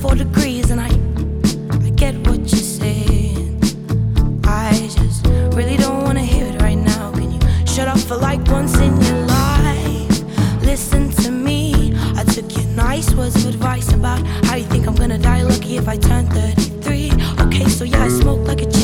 four degrees, and I, I get what you're saying. I just really don't wanna hear it right now. Can you shut up for like once in your life? Listen to me. I took your nice words of advice about how you think I'm gonna die lucky if I turn 33. Okay, so yeah, I smoke like a